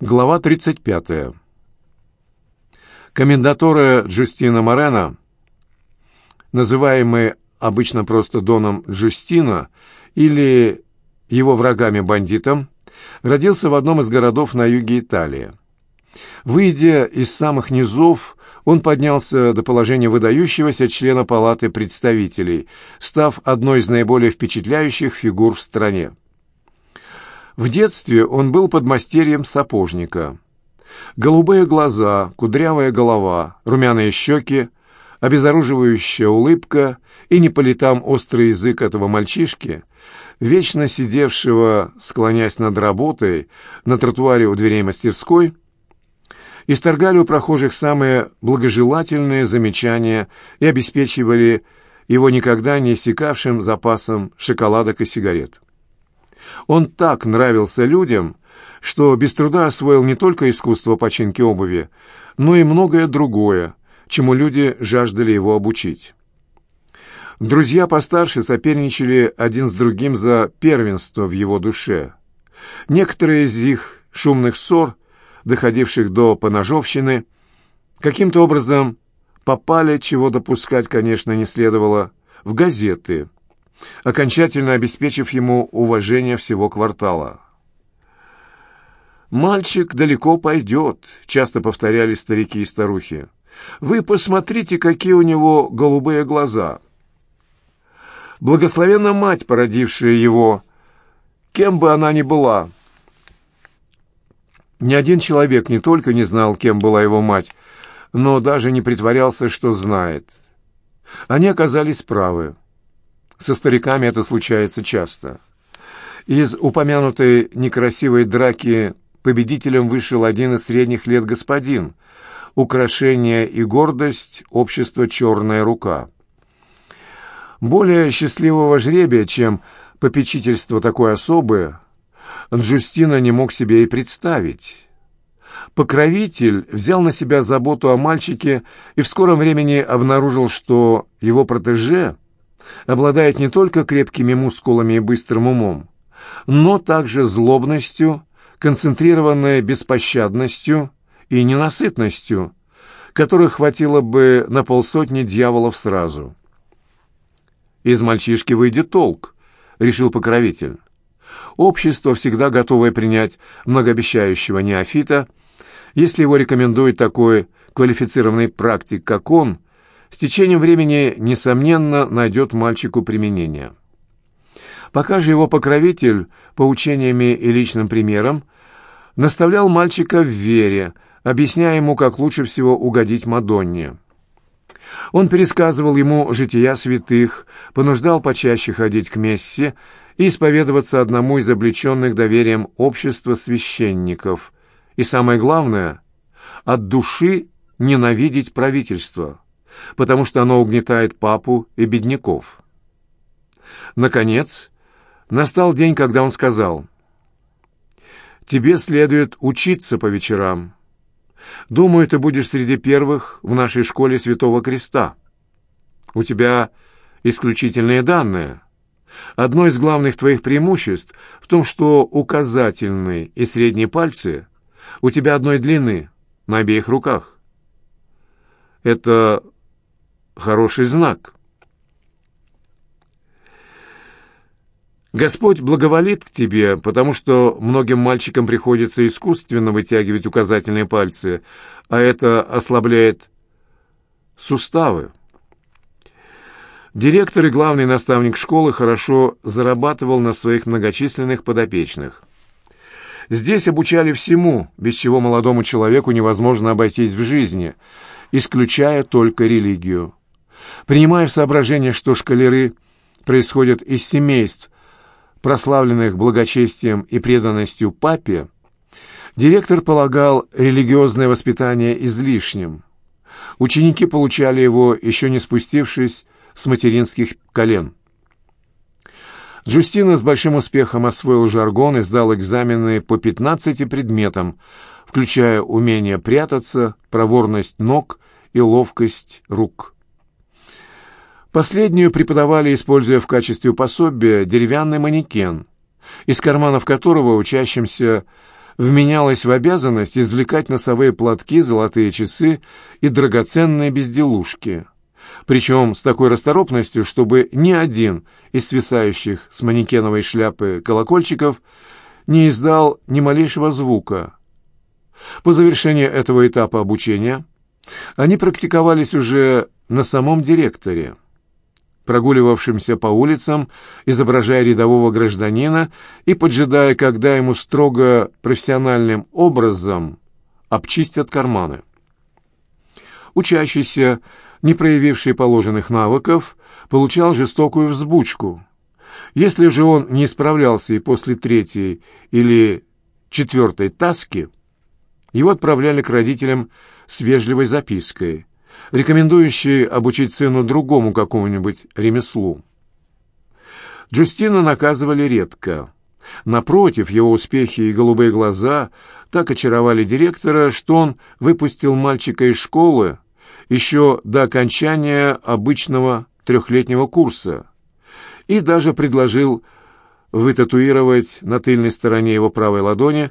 Глава 35. Комендатура Джустина Морена, называемый обычно просто Доном Джустино или его врагами-бандитом, родился в одном из городов на юге Италии. Выйдя из самых низов, он поднялся до положения выдающегося члена Палаты представителей, став одной из наиболее впечатляющих фигур в стране. В детстве он был подмастерьем сапожника. Голубые глаза, кудрявая голова, румяные щеки, обезоруживающая улыбка и не по летам острый язык этого мальчишки, вечно сидевшего, склонясь над работой, на тротуаре у дверей мастерской, исторгали у прохожих самые благожелательные замечания и обеспечивали его никогда не иссякавшим запасом шоколадок и сигарет. Он так нравился людям, что без труда освоил не только искусство починки обуви, но и многое другое, чему люди жаждали его обучить. Друзья постарше соперничали один с другим за первенство в его душе. Некоторые из их шумных ссор, доходивших до поножовщины, каким-то образом попали, чего допускать, конечно, не следовало, в газеты – окончательно обеспечив ему уважение всего квартала. «Мальчик далеко пойдет», — часто повторяли старики и старухи. «Вы посмотрите, какие у него голубые глаза». Благословенна мать, породившая его, кем бы она ни была. Ни один человек не только не знал, кем была его мать, но даже не притворялся, что знает. Они оказались правы. Со стариками это случается часто. Из упомянутой некрасивой драки победителем вышел один из средних лет господин, украшение и гордость общества «Черная рука». Более счастливого жребия, чем попечительство такой особы, Джустина не мог себе и представить. Покровитель взял на себя заботу о мальчике и в скором времени обнаружил, что его протеже — обладает не только крепкими мускулами и быстрым умом, но также злобностью, концентрированной беспощадностью и ненасытностью, которых хватило бы на полсотни дьяволов сразу. «Из мальчишки выйдет толк», — решил покровитель. Общество, всегда готовое принять многообещающего неофита, если его рекомендует такой квалифицированный практик, как он — с течением времени, несомненно, найдет мальчику применение. Пока же его покровитель, поучениями и личным примером, наставлял мальчика в вере, объясняя ему, как лучше всего угодить Мадонне. Он пересказывал ему жития святых, понуждал почаще ходить к мессе и исповедоваться одному из облеченных доверием общества священников. И самое главное — от души ненавидеть правительство потому что оно угнетает папу и бедняков. Наконец, настал день, когда он сказал, «Тебе следует учиться по вечерам. Думаю, ты будешь среди первых в нашей школе Святого Креста. У тебя исключительные данные. Одно из главных твоих преимуществ в том, что указательный и средний пальцы у тебя одной длины на обеих руках. Это хороший знак. Господь благоволит к тебе, потому что многим мальчикам приходится искусственно вытягивать указательные пальцы, а это ослабляет суставы. Директор и главный наставник школы хорошо зарабатывал на своих многочисленных подопечных. Здесь обучали всему, без чего молодому человеку невозможно обойтись в жизни, исключая только религию. Принимая в соображение, что шкалеры происходят из семейств, прославленных благочестием и преданностью папе, директор полагал религиозное воспитание излишним. Ученики получали его, еще не спустившись с материнских колен. Джустина с большим успехом освоил жаргон и сдал экзамены по 15 предметам, включая умение прятаться, проворность ног и ловкость рук. Последнюю преподавали, используя в качестве пособия деревянный манекен, из карманов которого учащимся вменялось в обязанность извлекать носовые платки, золотые часы и драгоценные безделушки. Причем с такой расторопностью, чтобы ни один из свисающих с манекеновой шляпы колокольчиков не издал ни малейшего звука. По завершении этого этапа обучения они практиковались уже на самом директоре прогуливавшимся по улицам, изображая рядового гражданина и поджидая, когда ему строго профессиональным образом обчистят карманы. Учащийся, не проявивший положенных навыков, получал жестокую взбучку. Если же он не справлялся и после третьей или четвертой таски, его отправляли к родителям с вежливой запиской – рекомендующий обучить сыну другому какому-нибудь ремеслу. Джустина наказывали редко. Напротив, его успехи и голубые глаза так очаровали директора, что он выпустил мальчика из школы еще до окончания обычного трехлетнего курса и даже предложил вытатуировать на тыльной стороне его правой ладони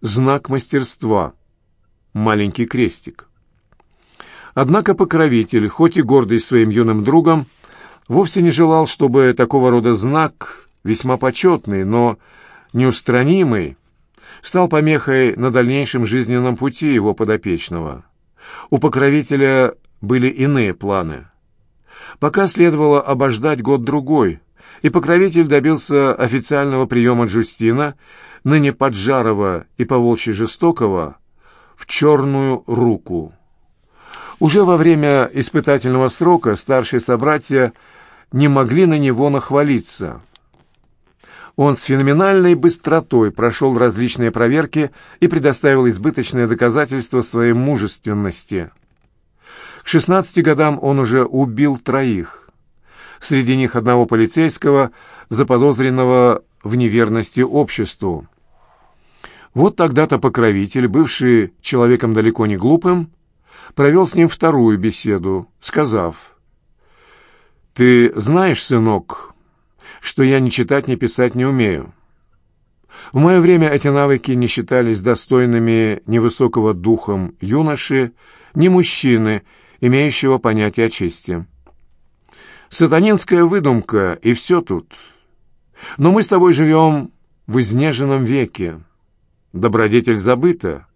знак мастерства — маленький крестик. Однако покровитель, хоть и гордый своим юным другом, вовсе не желал, чтобы такого рода знак, весьма почетный, но неустранимый, стал помехой на дальнейшем жизненном пути его подопечного. У покровителя были иные планы. Пока следовало обождать год-другой, и покровитель добился официального приема Джустина, ныне Поджарова и поволчьи жестокого, в черную руку. Уже во время испытательного срока старшие собратья не могли на него нахвалиться. Он с феноменальной быстротой прошел различные проверки и предоставил избыточные доказательства своей мужественности. К 16 годам он уже убил троих. Среди них одного полицейского, заподозренного в неверности обществу. Вот тогда-то покровитель, бывший человеком далеко не глупым, провел с ним вторую беседу, сказав, «Ты знаешь, сынок, что я ни читать, ни писать не умею. В мое время эти навыки не считались достойными ни высокого духом юноши, ни мужчины, имеющего понятие о чести. Сатанинская выдумка, и все тут. Но мы с тобой живем в изнеженном веке. Добродетель забыта.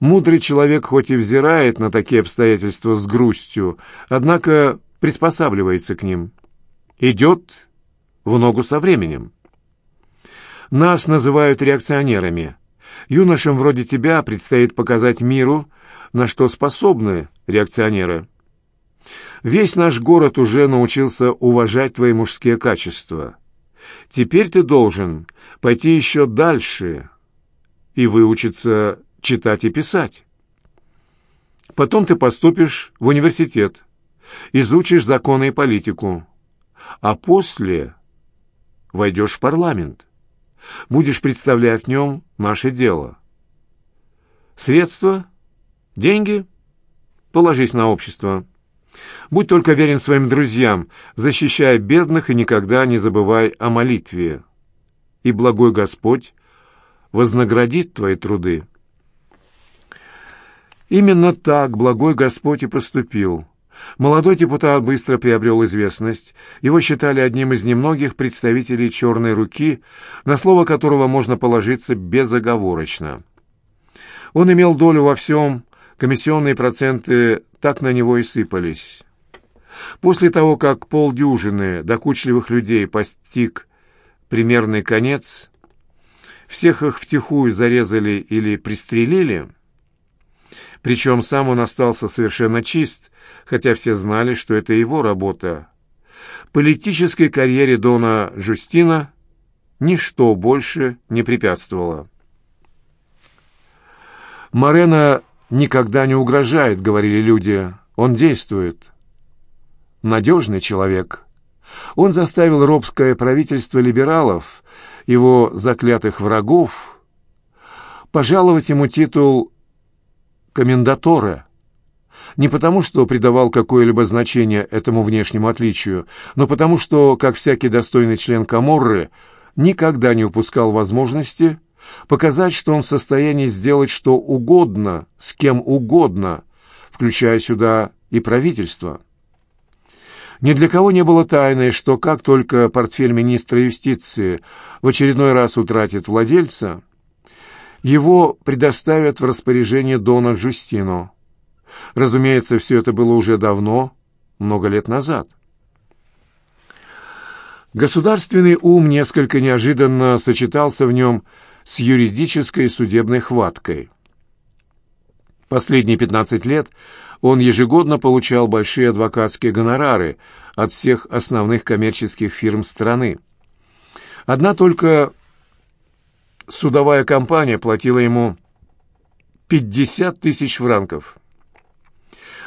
Мудрый человек хоть и взирает на такие обстоятельства с грустью, однако приспосабливается к ним. Идет в ногу со временем. Нас называют реакционерами. Юношам вроде тебя предстоит показать миру, на что способны реакционеры. Весь наш город уже научился уважать твои мужские качества. Теперь ты должен пойти еще дальше и выучиться читать и писать. Потом ты поступишь в университет, изучишь законы и политику, а после войдешь в парламент, будешь представлять в нем наше дело. Средства, деньги, положись на общество. Будь только верен своим друзьям, защищай бедных и никогда не забывай о молитве. И благой Господь вознаградит твои труды. Именно так благой Господь и поступил. Молодой депутат быстро приобрел известность. Его считали одним из немногих представителей «черной руки», на слово которого можно положиться безоговорочно. Он имел долю во всем, комиссионные проценты так на него и сыпались. После того, как полдюжины докучливых людей постиг примерный конец, всех их втихую зарезали или пристрелили – причем сам он остался совершенно чист, хотя все знали, что это его работа. Политической карьере Дона Жустина ничто больше не препятствовало. «Морено никогда не угрожает», — говорили люди. «Он действует». Надежный человек. Он заставил робское правительство либералов, его заклятых врагов, пожаловать ему титул комендатора. Не потому, что придавал какое-либо значение этому внешнему отличию, но потому, что, как всякий достойный член Каморры, никогда не упускал возможности показать, что он в состоянии сделать что угодно, с кем угодно, включая сюда и правительство. Ни для кого не было тайной, что как только портфель министра юстиции в очередной раз утратит владельца, его предоставят в распоряжение Дона Джустино. Разумеется, все это было уже давно, много лет назад. Государственный ум несколько неожиданно сочетался в нем с юридической судебной хваткой. Последние 15 лет он ежегодно получал большие адвокатские гонорары от всех основных коммерческих фирм страны. Одна только судовая компания платила ему 50 тысяч франков.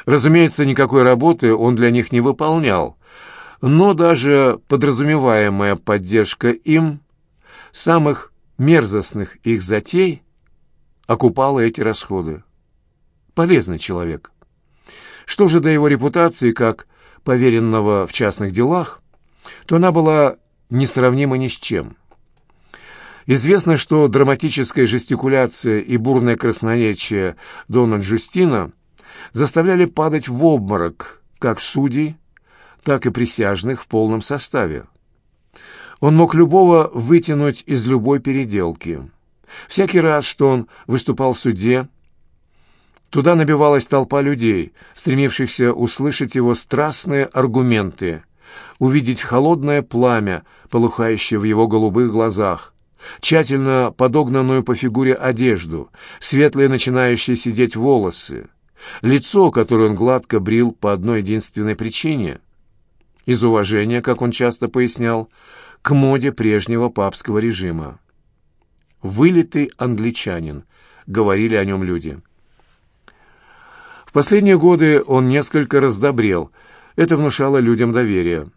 Разумеется, никакой работы он для них не выполнял, но даже подразумеваемая поддержка им самых мерзостных их затей окупала эти расходы. Полезный человек. Что же до его репутации как поверенного в частных делах, то она была несравнима ни с чем. Известно, что драматическая жестикуляция и бурное красноречие Дона Джустина заставляли падать в обморок как судей, так и присяжных в полном составе. Он мог любого вытянуть из любой переделки. Всякий раз, что он выступал в суде, туда набивалась толпа людей, стремившихся услышать его страстные аргументы, увидеть холодное пламя, полыхающее в его голубых глазах, тщательно подогнанную по фигуре одежду, светлые начинающие сидеть волосы, лицо, которое он гладко брил по одной единственной причине — из уважения, как он часто пояснял, к моде прежнего папского режима. «Вылитый англичанин», — говорили о нем люди. В последние годы он несколько раздобрел, это внушало людям доверие.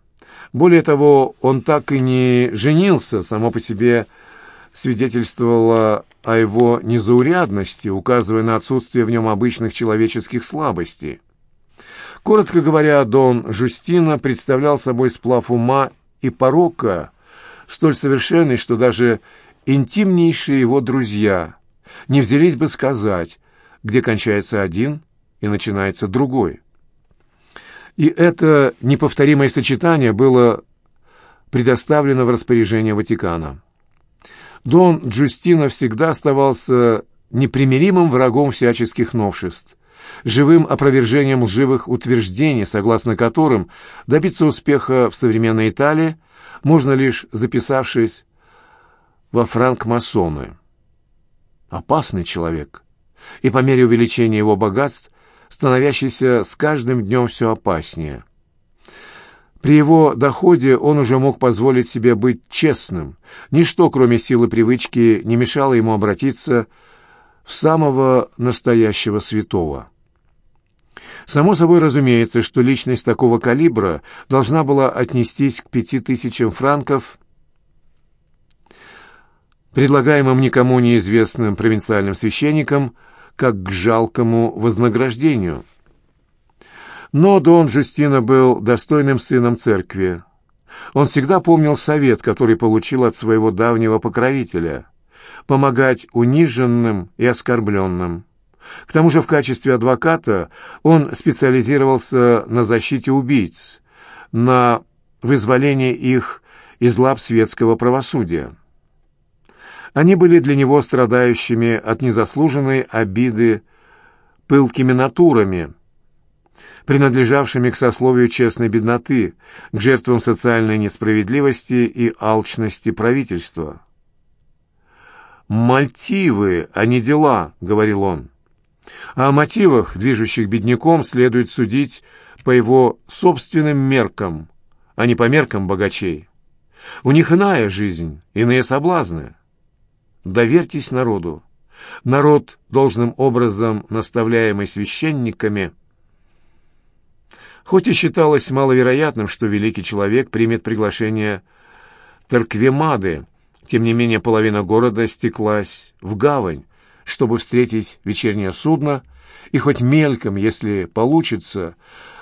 Более того, он так и не женился, само по себе свидетельствовало о его незаурядности, указывая на отсутствие в нем обычных человеческих слабостей. Коротко говоря, Дон Жустина представлял собой сплав ума и порока, столь совершенный, что даже интимнейшие его друзья не взялись бы сказать, где кончается один и начинается другой. И это неповторимое сочетание было предоставлено в распоряжение Ватикана. Дон Джустино всегда оставался непримиримым врагом всяческих новшеств, живым опровержением лживых утверждений, согласно которым добиться успеха в современной Италии можно лишь записавшись во франкмасоны. Опасный человек, и по мере увеличения его богатств, становящийся с каждым днем все опаснее. При его доходе он уже мог позволить себе быть честным. Ничто, кроме силы привычки, не мешало ему обратиться в самого настоящего святого. Само собой разумеется, что личность такого калибра должна была отнестись к пяти тысячам франков, предлагаемым никому неизвестным провинциальным священникам, как к жалкому вознаграждению. Но Дон Жустина был достойным сыном церкви. Он всегда помнил совет, который получил от своего давнего покровителя – помогать униженным и оскорбленным. К тому же в качестве адвоката он специализировался на защите убийц, на вызволении их из лап светского правосудия. Они были для него страдающими от незаслуженной обиды пылкими натурами, принадлежавшими к сословию честной бедноты, к жертвам социальной несправедливости и алчности правительства. «Мотивы, а не дела», — говорил он. О мотивах, движущих бедняком, следует судить по его собственным меркам, а не по меркам богачей. У них иная жизнь, иные соблазны. Доверьтесь народу. Народ, должным образом наставляемый священниками, хоть и считалось маловероятным, что великий человек примет приглашение Тарквемады, тем не менее половина города стеклась в гавань, чтобы встретить вечернее судно и хоть мельком, если получится,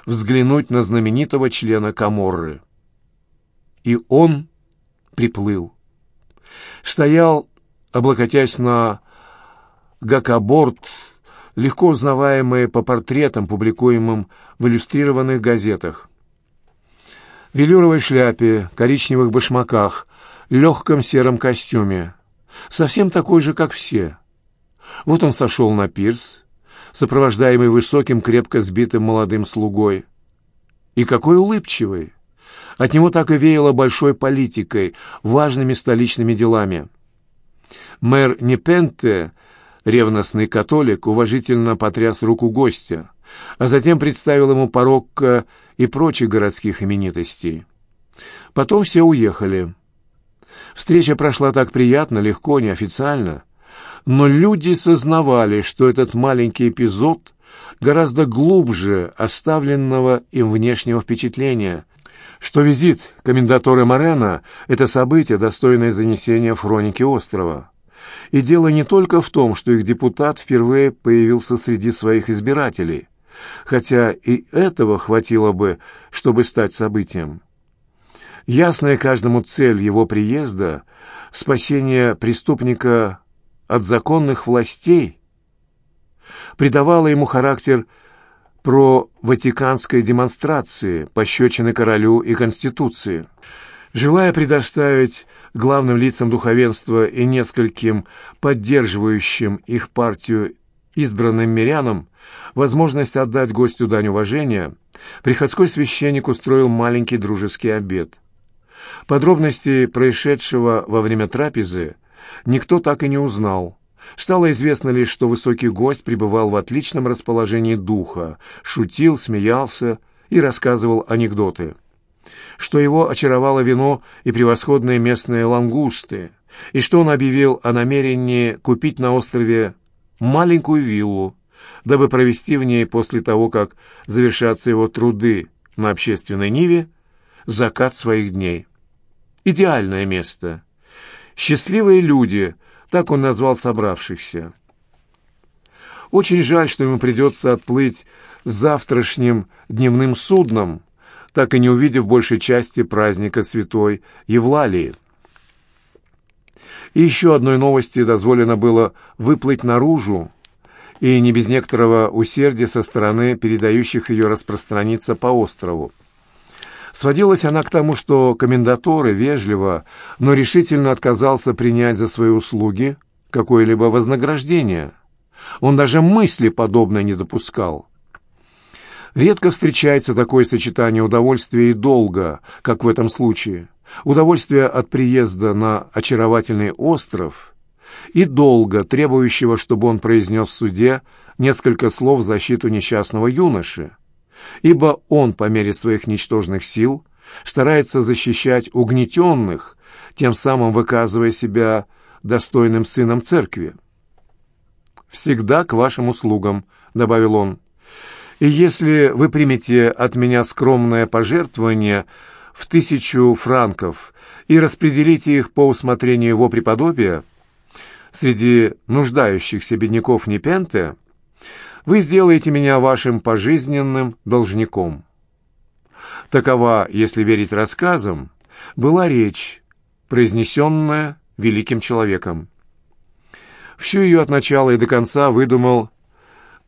взглянуть на знаменитого члена Каморры. И он приплыл. Стоял облокотясь на гакоборд, легко узнаваемые по портретам, публикуемым в иллюстрированных газетах. В велюровой шляпе, коричневых башмаках, легком сером костюме. Совсем такой же, как все. Вот он сошел на пирс, сопровождаемый высоким, крепко сбитым молодым слугой. И какой улыбчивый! От него так и веяло большой политикой, важными столичными делами. Мэр Непенте, ревностный католик, уважительно потряс руку гостя, а затем представил ему порокко и прочих городских именитостей. Потом все уехали. Встреча прошла так приятно, легко, неофициально. Но люди сознавали, что этот маленький эпизод гораздо глубже оставленного им внешнего впечатления, что визит комендатора Морена — это событие, достойное занесения в хроники острова. И дело не только в том, что их депутат впервые появился среди своих избирателей, хотя и этого хватило бы, чтобы стать событием. Ясная каждому цель его приезда — спасение преступника от законных властей — придавала ему характер про ватиканской демонстрации, пощечины королю и Конституции. Желая предоставить главным лицам духовенства и нескольким поддерживающим их партию избранным мирянам возможность отдать гостю дань уважения, приходской священник устроил маленький дружеский обед. Подробности происшедшего во время трапезы никто так и не узнал. Стало известно лишь, что высокий гость пребывал в отличном расположении духа, шутил, смеялся и рассказывал анекдоты. Что его очаровало вино и превосходные местные лангусты, и что он объявил о намерении купить на острове маленькую виллу, дабы провести в ней после того, как завершатся его труды на общественной ниве, закат своих дней. Идеальное место. Счастливые люди, так он назвал собравшихся. Очень жаль, что ему придется отплыть завтрашним дневным судном, так и не увидев большей части праздника святой Евлалии. И еще одной новости дозволено было выплыть наружу, и не без некоторого усердия со стороны передающих ее распространиться по острову. Сводилась она к тому, что комендатуры вежливо, но решительно отказался принять за свои услуги какое-либо вознаграждение. Он даже мысли подобной не допускал. Редко встречается такое сочетание удовольствия и долга, как в этом случае. Удовольствие от приезда на очаровательный остров и долга, требующего, чтобы он произнес в суде несколько слов в защиту несчастного юноши ибо он, по мере своих ничтожных сил, старается защищать угнетенных, тем самым выказывая себя достойным сыном церкви. «Всегда к вашим услугам», — добавил он. «И если вы примете от меня скромное пожертвование в тысячу франков и распределите их по усмотрению его преподобия, среди нуждающихся бедняков Непенте, вы сделаете меня вашим пожизненным должником. Такова, если верить рассказам, была речь, произнесенная великим человеком. Всю ее от начала и до конца выдумал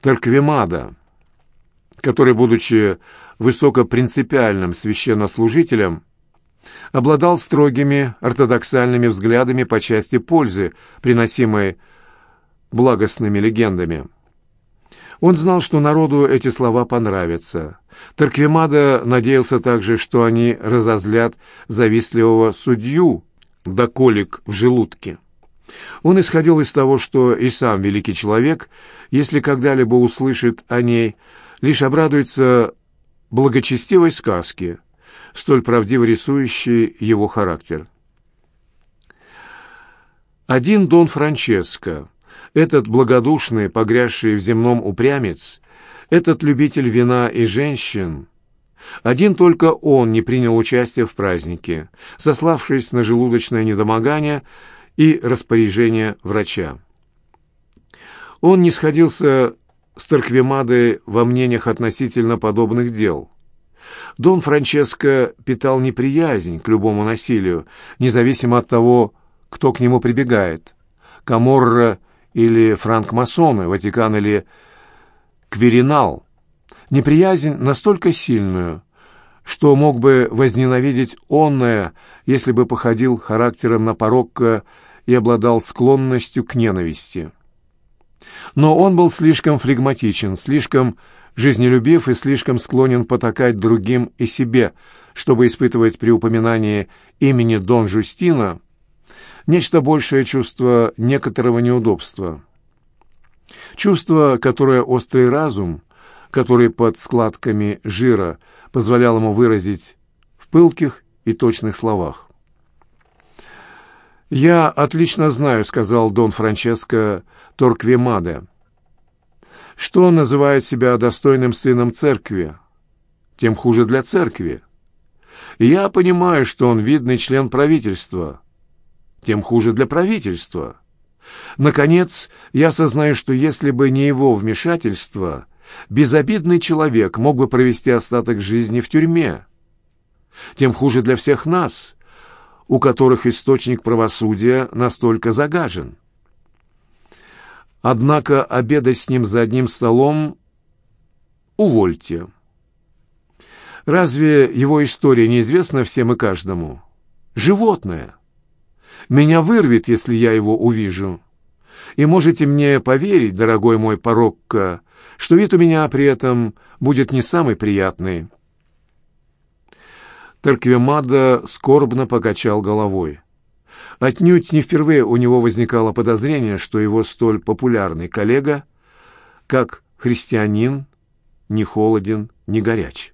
Тарквемада, который, будучи высокопринципиальным священнослужителем, обладал строгими ортодоксальными взглядами по части пользы, приносимой благостными легендами. Он знал, что народу эти слова понравятся. Тарквемада надеялся также, что они разозлят завистливого судью до колик в желудке. Он исходил из того, что и сам великий человек, если когда-либо услышит о ней, лишь обрадуется благочестивой сказке, столь правдиво рисующей его характер. Один Дон Франческо, этот благодушный, погрязший в земном упрямец, этот любитель вина и женщин, один только он не принял участие в празднике, сославшись на желудочное недомогание и распоряжение врача. Он не сходился с Торквемадой во мнениях относительно подобных дел. Дон Франческо питал неприязнь к любому насилию, независимо от того, кто к нему прибегает Каморра или франкмасоны, Ватикан или Квиринал. Неприязнь настолько сильную, что мог бы возненавидеть онное, если бы походил характером на порокко и обладал склонностью к ненависти. Но он был слишком флегматичен, слишком жизнелюбив и слишком склонен потакать другим и себе, чтобы испытывать при упоминании имени Дон Жустина нечто большее чувство некоторого неудобства. Чувство, которое острый разум, который под складками жира позволял ему выразить в пылких и точных словах. «Я отлично знаю», — сказал Дон Франческо Торквемаде, «что он называет себя достойным сыном церкви, тем хуже для церкви. Я понимаю, что он видный член правительства, тем хуже для правительства. Наконец, я осознаю, что если бы не его вмешательство, безобидный человек мог бы провести остаток жизни в тюрьме. Тем хуже для всех нас, у которых источник правосудия настолько загажен. Однако обедать с ним за одним столом увольте. Разве его история неизвестна всем и каждому? Животное. Меня вырвет, если я его увижу. И можете мне поверить, дорогой мой порокко, что вид у меня при этом будет не самый приятный. Торквемада скорбно покачал головой. Отнюдь не впервые у него возникало подозрение, что его столь популярный коллега, как христианин, не холоден, не горяч.